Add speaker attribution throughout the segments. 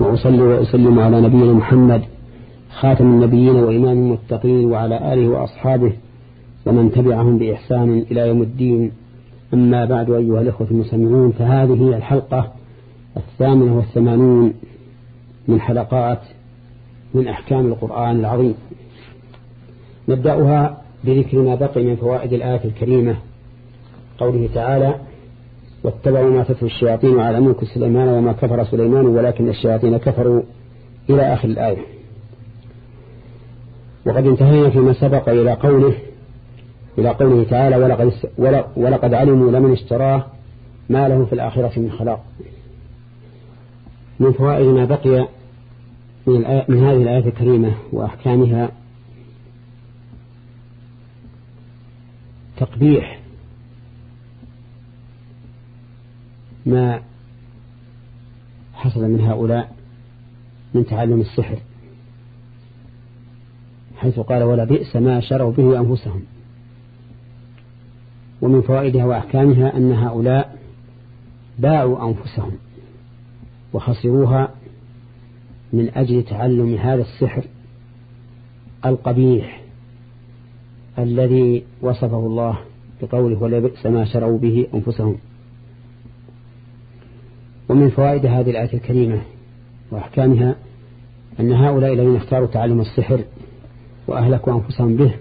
Speaker 1: وأصلي وأسلم على نبينا محمد خاتم النبيين وإمام المتقين وعلى آله وأصحابه ومن تبعهم بإحسان إلى يوم الدين. أما بعد أيها الإخوة المسلمون فهذه الحلقة الثامنة والثمانون من حلقات من أحكام القرآن العظيم. نبدأها بذكر ما بقي من فوائد الآية الكريمة قوله تعالى واتبعوا ما تتلو الشياطين على ملك سليمان وما كفر سليمان ولكن الشياطين كفروا إلى آخر الآية. وقد انتهينا فيما سبق إلى قوله إلى قوله تعالى ولقد, ولقد علموا لمن اشتراه ما له في الآخرة من خلاق. من فوائد ما بقي من, من هذه الآية الكريمة وأحكامها تقبيح ما حصل من هؤلاء من تعلم السحر حيث قال ولا بئس ما شروا به أنفسهم. ومن فوائدها وأحكامها أن هؤلاء باعوا أنفسهم وخسروها من أجل تعلم هذا السحر القبيح الذي وصفه الله بقوله ولا بئس ما شروا به أنفسهم. ومن فوائد هذه الآية الكريمة وأحكامها أن هؤلاء الذين اختاروا تعلم السحر وأهلكوا أنفسهم به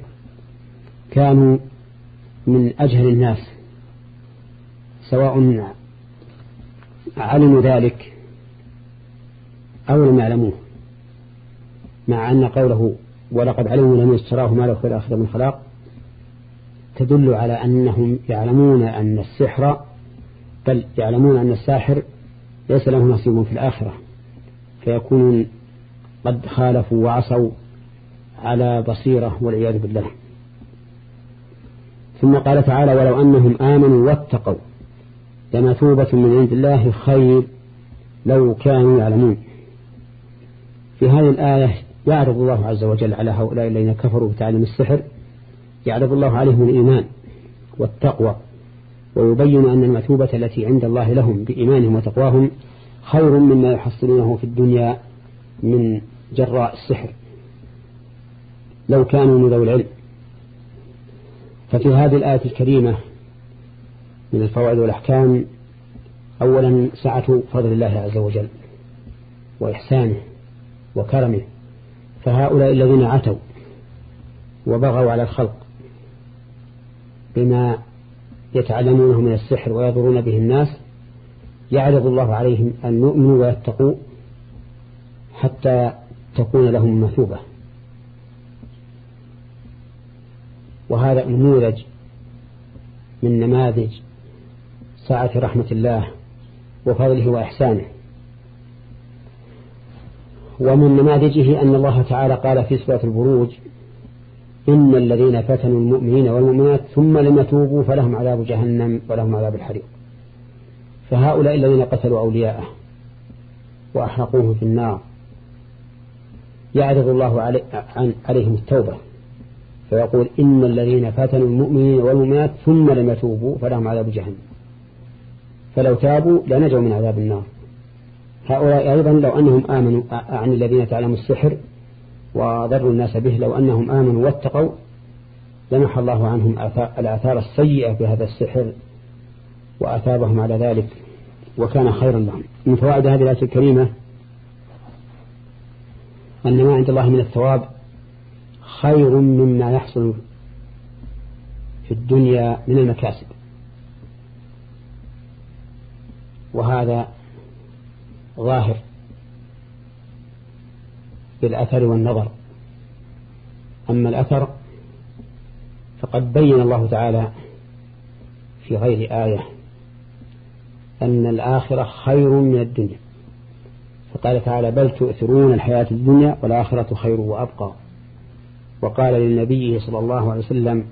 Speaker 1: كانوا من أجهل الناس سواء علموا ذلك أو لم يعلموه مع أن قوله ولقد علموا لم يشتراه ما له في الآخرة من خلاق تدل على أنهم يعلمون أن السحر بل يعلمون أن الساحر ليس له نصيب في الآخرة فيكونون قد خالفوا وعصوا على بصيرة والعياذ بالله. ثم قال تعالى ولو أنهم آمنوا واتقوا لمثوبة من عند الله خير لو كانوا يعلمون. في هذه الآية يعرض الله عز وجل على هؤلاء الذين كفروا بتعليم السحر يعرض الله عليهم الإيمان والتقوى. ويبين أن المثوبة التي عند الله لهم بإيمانهم وتقواهم خير مما يحصلونه في الدنيا من جراء السحر. لو كانوا من ذوي العلم. ففي هذه الآية الكريمة من الفوائد والأحكام أولا سعة فضل الله عز وجل وإحسانه وكرمه. فهؤلاء الذين عتوا وبغوا على الخلق بما يتعلمونه من السحر ويضرون به الناس يعرض الله عليهم أن يؤمنوا ويتقوا حتى تكون لهم مثوبة. وهذا نموذج من نماذج سعة رحمة الله وفضله وإحسانه. ومن نماذجه أن الله تعالى قال في سورة البروج إن الذين فتنوا المؤمنين والمؤمنات ثم لم يتوبوا فلهم عذاب جهنم ولهم عذاب الحريق. فهؤلاء الذين قتلوا أولياءه وأحرقوهم في النار يعرض الله عليهم التوبة. فيقول إن الذين فتنوا المؤمنين والمؤمنات ثم لم يتوبوا فلهم عذاب جهنم. فلو تابوا لنجوا من عذاب النار. هؤلاء أيضا لو أنهم آمنوا عن الذين تعلموا السحر وضروا الناس به لو أنهم آمنوا واتقوا لمح الله عنهم الآثار السيئة بهذا السحر وأثابهم على ذلك وكان خيرا لهم. من فوائد هذه الآية الكريمة أن ما عند الله من الثواب خير مما يحصل في الدنيا من المكاسب. وهذا ظاهر. بالأثر والنظر. أما الأثر فقد بين الله تعالى في غير آية أن الآخرة خير من الدنيا. فقال تعالى بل تؤثرون الحياة الدنيا والآخرة خير وأبقى. وقال للنبي صلى الله عليه وسلم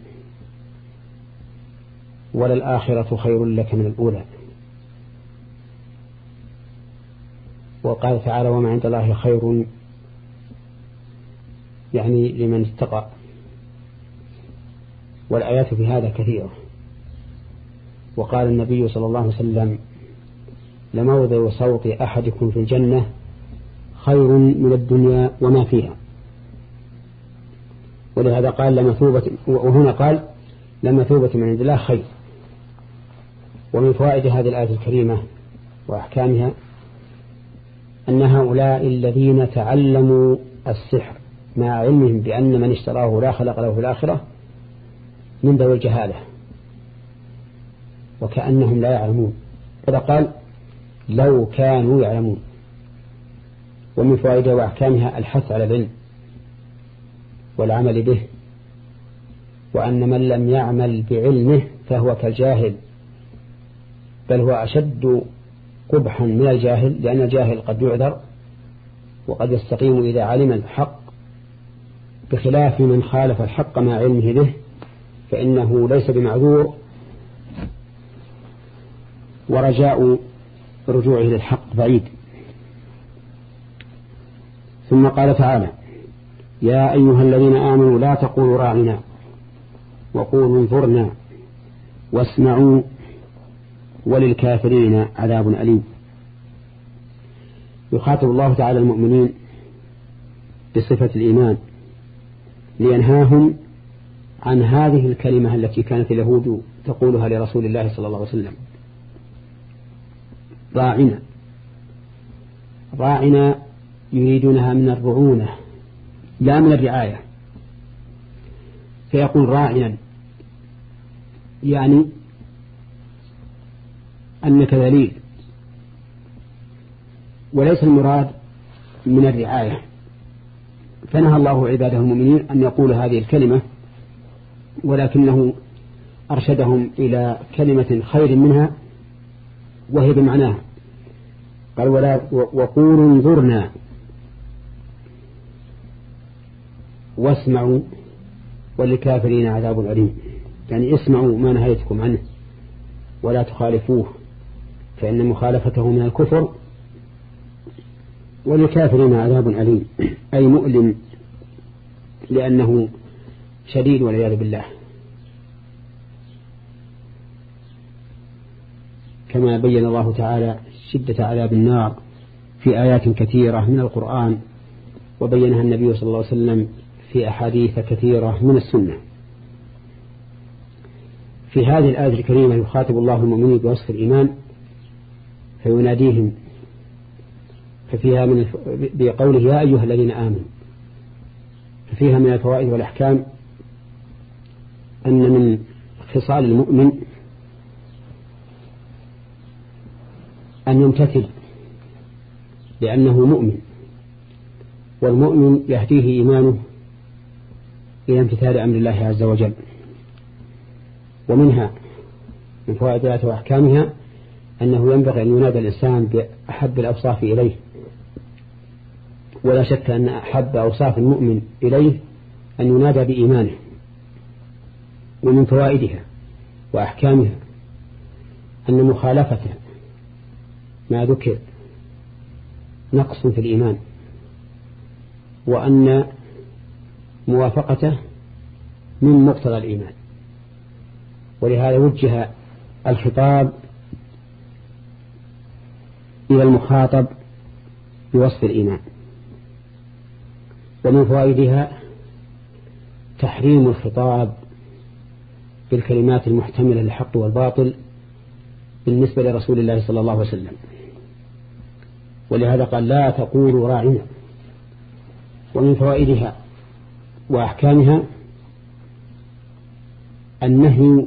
Speaker 1: وللآخرة خير لك من الأولى. وقال تعالى وما عند الله خير يعني لمن اتقى. والآيات في هذا كثيرة. وقال النبي صلى الله عليه وسلم لموضع صوت أحدكم في الجنة خير من الدنيا وما فيها. ولهذا قال لمثوبة وهنا قال لمثوبة من عند الله خير. ومن فوائد هذه الآية الكريمة وأحكامها أن هؤلاء الذين تعلموا السحر مع علمهم بأن من اشتراه لا خلق له في الآخرة من ذوي الجهالة. وكأنهم لا يعلمون. هذا قال لو كانوا يعلمون. ومن فوائدها وأحكامها الحث على العلم والعمل به وأن من لم يعمل بعلمه فهو كالجاهل بل هو أشد قبحا من الجاهل لأن الجاهل قد يعذر وقد يستقيم إذا علم الحق بخلاف من خالف الحق مع علمه به فإنه ليس بمعذور ورجاء رجوعه للحق بعيد. ثم قال تعالى يا أيها الذين آمنوا لا تقولوا راعنا وقولوا انظرنا واسمعوا وللكافرين عذاب أليم. يخاطب الله تعالى المؤمنين بصفة الإيمان. لينهاهم عن هذه الكلمة التي كانت اليهود تقولها لرسول الله صلى الله عليه وسلم. راعنا. راعنا يريدونها من الرعونة لا من الرعاية. فيقول راعنا يعني أنك ذليل وليس المراد من الرعاية. فنهى الله عباده المؤمنين أن يقول هذه الكلمة ولكنه أرشدهم إلى كلمة خير منها وهي بمعناها قال ولا وقولوا انظرنا واسمعوا وللكافرين عذاب أليم. يعني اسمعوا ما نهيتكم عنه ولا تخالفوه فإن مخالفته من الكفر وللكافرين عذاب أليم. أي مؤلم لأنه شديد والعياذ بالله. كما بين الله تعالى شدة عذاب النار في آيات كثيرة من القرآن وبينها النبي صلى الله عليه وسلم في أحاديث كثيرة من السنة. في هذه الآية الكريمة يخاطب الله المؤمنين بوصف الإيمان فيناديهم ففيها من الف... بقوله يا أيها الذين آمنوا. ففيها من الفوائد والأحكام أن من خصال المؤمن أن يمتثل لأنه مؤمن والمؤمن يهديه إيمانه إلى امتثال أمر الله عز وجل. ومنها من فوائدها وأحكامها أنه ينبغي أن ينادى الإنسان بأحب الأوصاف إليه. ولا شك أن أحب أوصاف المؤمن إليه أن ينادى بإيمانه ومن فوائدها وأحكامها أن مخالفة ما ذكر نقص في الإيمان وأن موافقته من مقتضى الإيمان ولهذا وجه الخطاب إلى المخاطب بوصف الإيمان ومن فوائدها تحريم الخطاب بالكلمات المحتملة للحق والباطل بالنسبة لرسول الله صلى الله عليه وسلم. ولهذا قال لا تقولوا راعنا ومن فوائدها وأحكامها النهي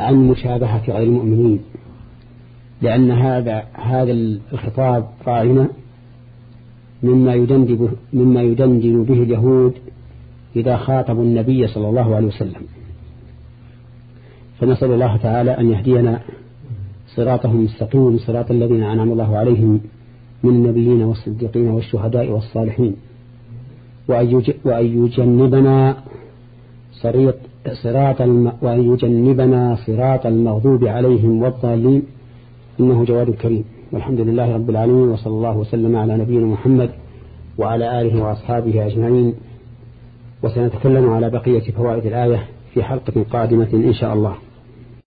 Speaker 1: عن مشابهة غير المؤمنين لأن هذا هذا الخطاب راعنا مما يدندن مما يدندن به اليهود إذا خاطبوا النبي صلى الله عليه وسلم. فنسأل الله تعالى أن يهدينا صراطهم المستقيم صراط الذين أنعم الله عليهم من النبيين والصديقين والشهداء والصالحين. وأن يجنبنا صراط وأن يجنبنا صراط المغضوب عليهم والضالين. إنه جواد كريم. والحمد لله رب العالمين وصلى الله وسلم على نبينا محمد وعلى آله وأصحابه أجمعين. وسنتكلم على بقية فوائد الآية في حلقة قادمة إن شاء الله.